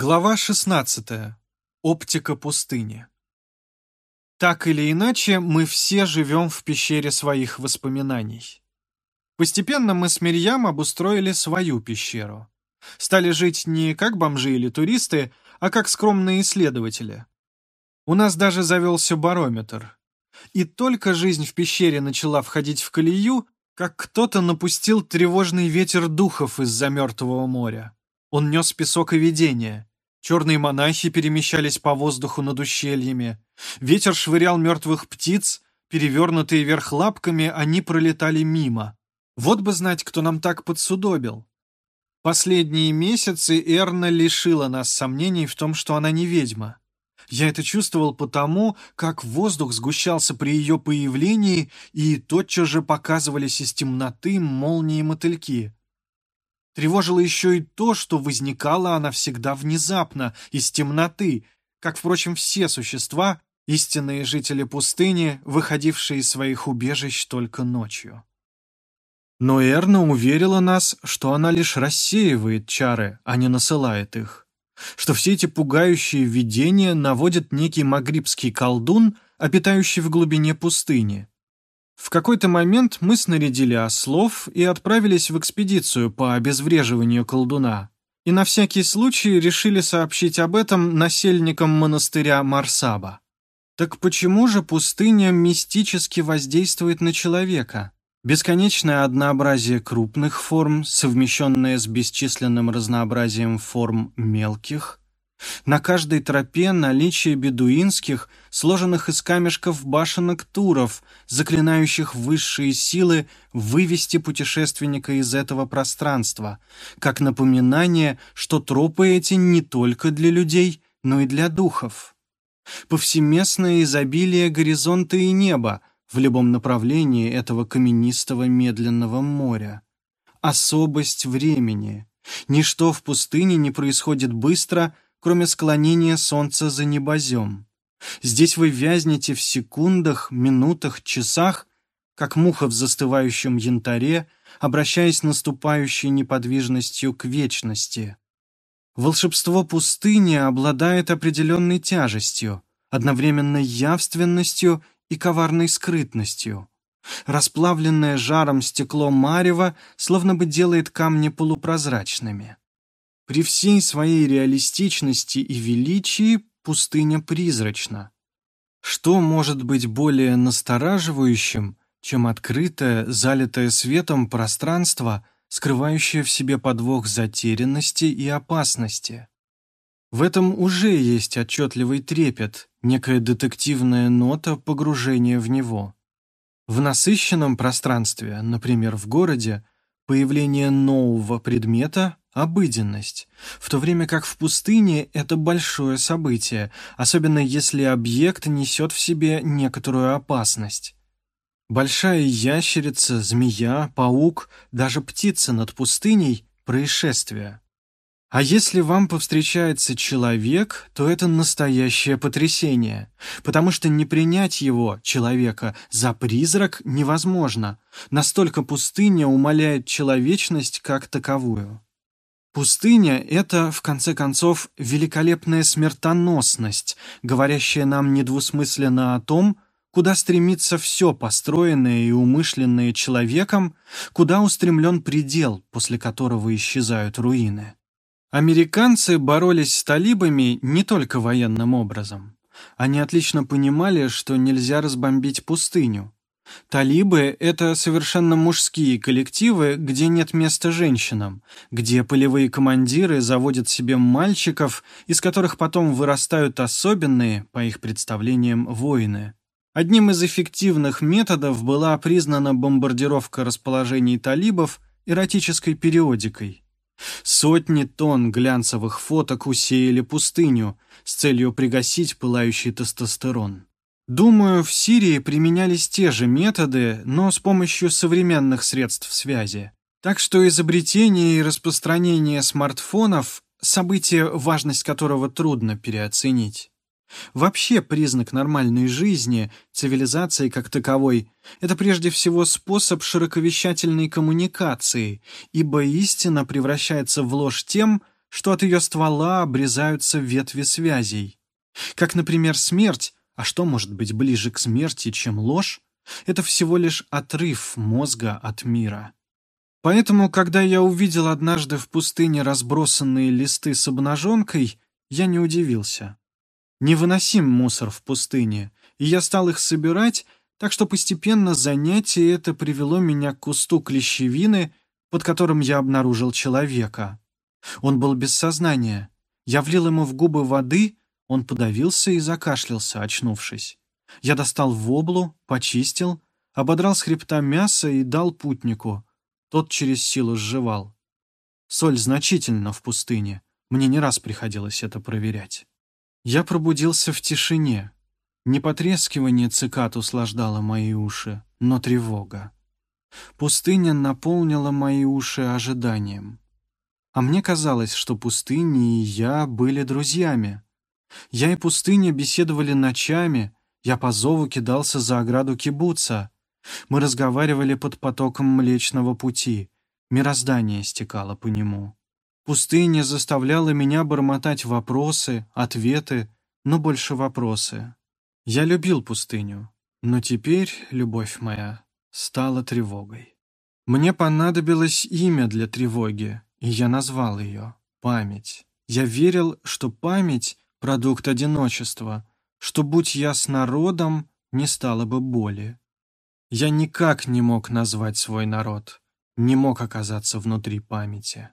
Глава 16. Оптика пустыни. Так или иначе, мы все живем в пещере своих воспоминаний. Постепенно мы с Мирьям обустроили свою пещеру. Стали жить не как бомжи или туристы, а как скромные исследователи. У нас даже завелся барометр. И только жизнь в пещере начала входить в колею, как кто-то напустил тревожный ветер духов из-за мертвого моря. Он нес песок и видение. Черные монахи перемещались по воздуху над ущельями. Ветер швырял мертвых птиц, перевернутые вверх лапками, они пролетали мимо. Вот бы знать, кто нам так подсудобил. Последние месяцы Эрна лишила нас сомнений в том, что она не ведьма. Я это чувствовал потому, как воздух сгущался при ее появлении, и тотчас же показывались из темноты молнии мотыльки. Тревожило еще и то, что возникала она всегда внезапно, из темноты, как, впрочем, все существа, истинные жители пустыни, выходившие из своих убежищ только ночью. Но Эрна уверила нас, что она лишь рассеивает чары, а не насылает их, что все эти пугающие видения наводит некий магрибский колдун, обитающий в глубине пустыни, в какой-то момент мы снарядили ослов и отправились в экспедицию по обезвреживанию колдуна. И на всякий случай решили сообщить об этом насельникам монастыря Марсаба. Так почему же пустыня мистически воздействует на человека? Бесконечное однообразие крупных форм, совмещенное с бесчисленным разнообразием форм мелких, на каждой тропе наличие бедуинских, сложенных из камешков башенок туров, заклинающих высшие силы вывести путешественника из этого пространства, как напоминание, что тропы эти не только для людей, но и для духов. Повсеместное изобилие горизонта и неба в любом направлении этого каменистого медленного моря. Особость времени. Ничто в пустыне не происходит быстро – кроме склонения солнца за небозем. Здесь вы вязнете в секундах, минутах, часах, как муха в застывающем янтаре, обращаясь наступающей неподвижностью к вечности. Волшебство пустыни обладает определенной тяжестью, одновременно явственностью и коварной скрытностью. Расплавленное жаром стекло марева словно бы делает камни полупрозрачными. При всей своей реалистичности и величии пустыня призрачна. Что может быть более настораживающим, чем открытое, залитое светом пространство, скрывающее в себе подвох затерянности и опасности? В этом уже есть отчетливый трепет, некая детективная нота погружения в него. В насыщенном пространстве, например, в городе, появление нового предмета обыденность, в то время как в пустыне это большое событие, особенно если объект несет в себе некоторую опасность. Большая ящерица, змея, паук, даже птица над пустыней – происшествие. А если вам повстречается человек, то это настоящее потрясение, потому что не принять его, человека, за призрак невозможно. Настолько пустыня умаляет человечность как таковую. Пустыня — это, в конце концов, великолепная смертоносность, говорящая нам недвусмысленно о том, куда стремится все построенное и умышленное человеком, куда устремлен предел, после которого исчезают руины. Американцы боролись с талибами не только военным образом. Они отлично понимали, что нельзя разбомбить пустыню, Талибы — это совершенно мужские коллективы, где нет места женщинам, где полевые командиры заводят себе мальчиков, из которых потом вырастают особенные, по их представлениям, воины. Одним из эффективных методов была признана бомбардировка расположений талибов эротической периодикой. Сотни тонн глянцевых фоток усеяли пустыню с целью пригасить пылающий тестостерон. Думаю, в Сирии применялись те же методы, но с помощью современных средств связи. Так что изобретение и распространение смартфонов – событие, важность которого трудно переоценить. Вообще признак нормальной жизни, цивилизации как таковой – это прежде всего способ широковещательной коммуникации, ибо истина превращается в ложь тем, что от ее ствола обрезаются ветви связей. Как, например, смерть, а что может быть ближе к смерти, чем ложь, это всего лишь отрыв мозга от мира. Поэтому, когда я увидел однажды в пустыне разбросанные листы с обнаженкой, я не удивился. Невыносим мусор в пустыне, и я стал их собирать, так что постепенно занятие это привело меня к кусту клещевины, под которым я обнаружил человека. Он был без сознания. Я влил ему в губы воды, он подавился и закашлялся, очнувшись. Я достал воблу, почистил, ободрал с хребта мясо и дал путнику. Тот через силу сживал. Соль значительно в пустыне. Мне не раз приходилось это проверять. Я пробудился в тишине. Не потрескивание цикад услаждало мои уши, но тревога. Пустыня наполнила мои уши ожиданием. А мне казалось, что пустыня и я были друзьями. Я и пустыня беседовали ночами, я по зову кидался за ограду кибуца. Мы разговаривали под потоком Млечного Пути, мироздание стекало по нему. Пустыня заставляла меня бормотать вопросы, ответы, но больше вопросы. Я любил пустыню, но теперь, любовь моя, стала тревогой. Мне понадобилось имя для тревоги, и я назвал ее «Память». Я верил, что память — продукт одиночества, что, будь я с народом, не стало бы боли. Я никак не мог назвать свой народ, не мог оказаться внутри памяти.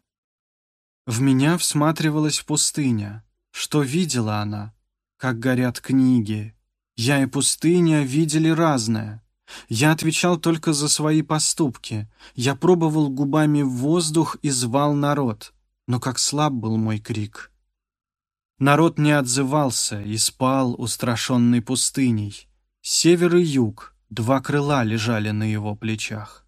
В меня всматривалась пустыня. Что видела она? Как горят книги. Я и пустыня видели разное. Я отвечал только за свои поступки. Я пробовал губами воздух и звал народ. Но как слаб был мой крик. Народ не отзывался и спал, устрашенный пустыней. Север и юг, два крыла лежали на его плечах.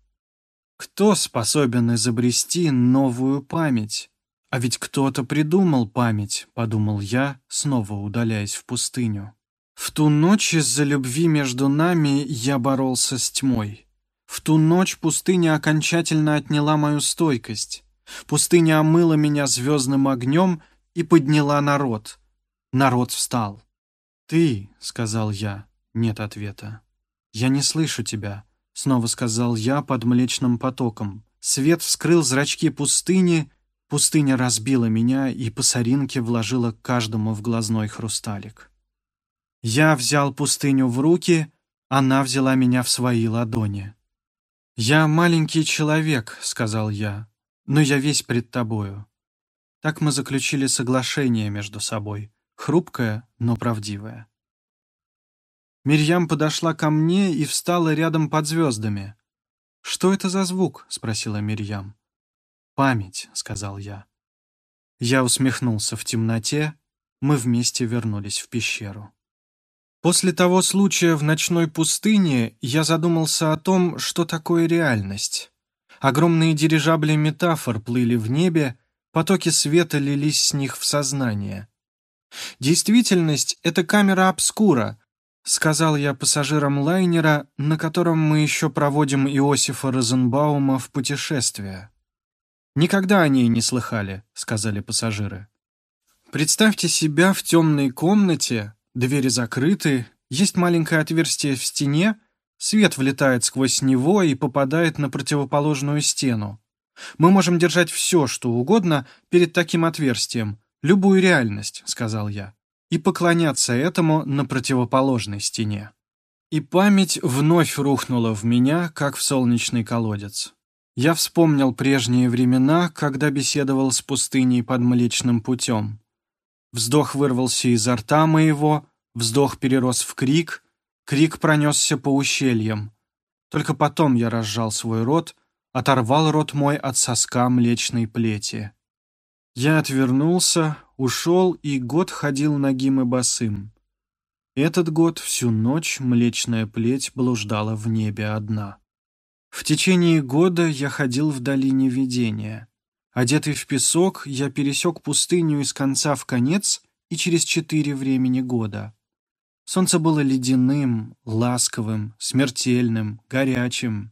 Кто способен изобрести новую память? «А ведь кто-то придумал память», — подумал я, снова удаляясь в пустыню. В ту ночь из-за любви между нами я боролся с тьмой. В ту ночь пустыня окончательно отняла мою стойкость. Пустыня омыла меня звездным огнем и подняла народ. Народ встал. «Ты», — сказал я, — нет ответа. «Я не слышу тебя», — снова сказал я под млечным потоком. Свет вскрыл зрачки пустыни, Пустыня разбила меня и по соринке вложила каждому в глазной хрусталик. Я взял пустыню в руки, она взяла меня в свои ладони. «Я маленький человек», — сказал я, — «но я весь пред тобою». Так мы заключили соглашение между собой, хрупкое, но правдивое. Мирьям подошла ко мне и встала рядом под звездами. «Что это за звук?» — спросила Мирьям. «Память», — сказал я. Я усмехнулся в темноте, мы вместе вернулись в пещеру. После того случая в ночной пустыне я задумался о том, что такое реальность. Огромные дирижабли метафор плыли в небе, потоки света лились с них в сознание. «Действительность — это камера обскура», — сказал я пассажирам лайнера, на котором мы еще проводим Иосифа Розенбаума в путешествие. «Никогда о ней не слыхали», — сказали пассажиры. Представьте себя в темной комнате, двери закрыты, есть маленькое отверстие в стене, свет влетает сквозь него и попадает на противоположную стену. Мы можем держать все, что угодно перед таким отверстием, любую реальность, сказал я, и поклоняться этому на противоположной стене. И память вновь рухнула в меня, как в солнечный колодец. Я вспомнил прежние времена, когда беседовал с пустыней под Млечным путем. Вздох вырвался изо рта моего, вздох перерос в крик, крик пронесся по ущельям. Только потом я разжал свой рот, оторвал рот мой от соска млечной плети. Я отвернулся, ушел и год ходил нагим и босым. Этот год всю ночь млечная плеть блуждала в небе одна. В течение года я ходил в долине видения. Одетый в песок, я пересек пустыню из конца в конец и через четыре времени года. Солнце было ледяным, ласковым, смертельным, горячим.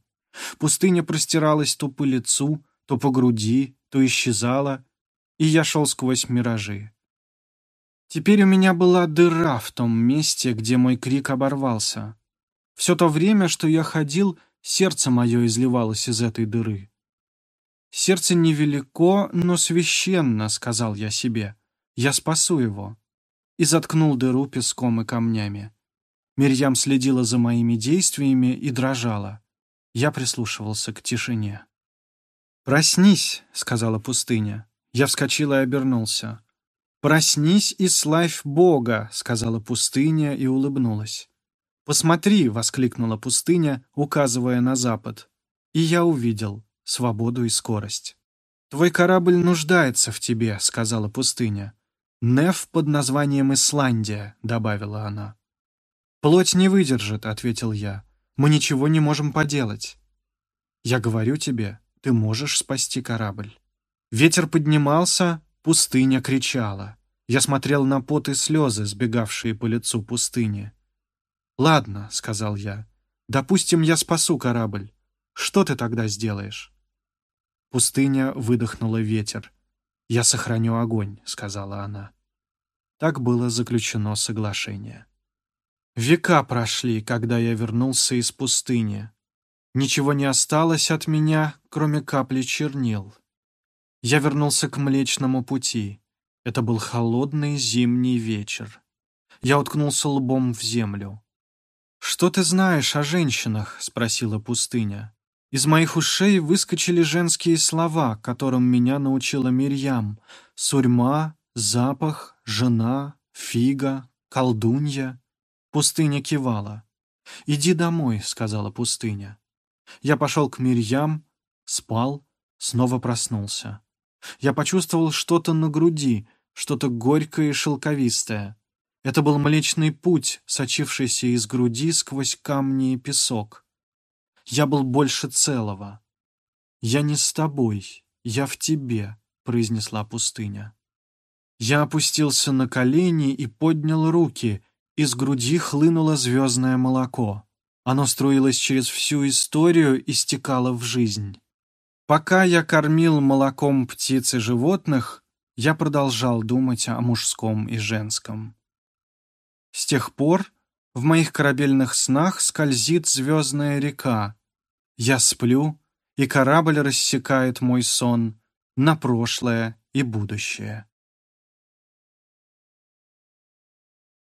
Пустыня простиралась то по лицу, то по груди, то исчезала. и я шел сквозь миражи. Теперь у меня была дыра в том месте, где мой крик оборвался. Все то время, что я ходил, сердце мое изливалось из этой дыры. «Сердце невелико, но священно», — сказал я себе. «Я спасу его». И заткнул дыру песком и камнями. Мирьям следила за моими действиями и дрожала. Я прислушивался к тишине. «Проснись», — сказала пустыня. Я вскочил и обернулся. «Проснись и славь Бога», — сказала пустыня и улыбнулась. «Посмотри!» — воскликнула пустыня, указывая на запад. И я увидел свободу и скорость. «Твой корабль нуждается в тебе», — сказала пустыня. «Неф под названием Исландия», — добавила она. «Плоть не выдержит», — ответил я. «Мы ничего не можем поделать». «Я говорю тебе, ты можешь спасти корабль». Ветер поднимался, пустыня кричала. Я смотрел на пот и слезы, сбегавшие по лицу пустыни. «Ладно», — сказал я. «Допустим, я спасу корабль. Что ты тогда сделаешь?» Пустыня выдохнула ветер. «Я сохраню огонь», — сказала она. Так было заключено соглашение. Века прошли, когда я вернулся из пустыни. Ничего не осталось от меня, кроме капли чернил. Я вернулся к Млечному пути. Это был холодный зимний вечер. Я уткнулся лбом в землю. «Что ты знаешь о женщинах?» — спросила пустыня. Из моих ушей выскочили женские слова, которым меня научила Мирьям. Сурьма, запах, жена, фига, колдунья. Пустыня кивала. «Иди домой», — сказала пустыня. Я пошел к Мирьям, спал, снова проснулся. Я почувствовал что-то на груди, что-то горькое и шелковистое. Это был Млечный Путь, сочившийся из груди сквозь камни и песок. Я был больше целого. «Я не с тобой, я в тебе», — произнесла пустыня. Я опустился на колени и поднял руки. Из груди хлынуло звездное молоко. Оно струилось через всю историю и стекало в жизнь. Пока я кормил молоком птиц и животных, я продолжал думать о мужском и женском. С тех пор в моих корабельных снах скользит звездная река. Я сплю, и корабль рассекает мой сон на прошлое и будущее.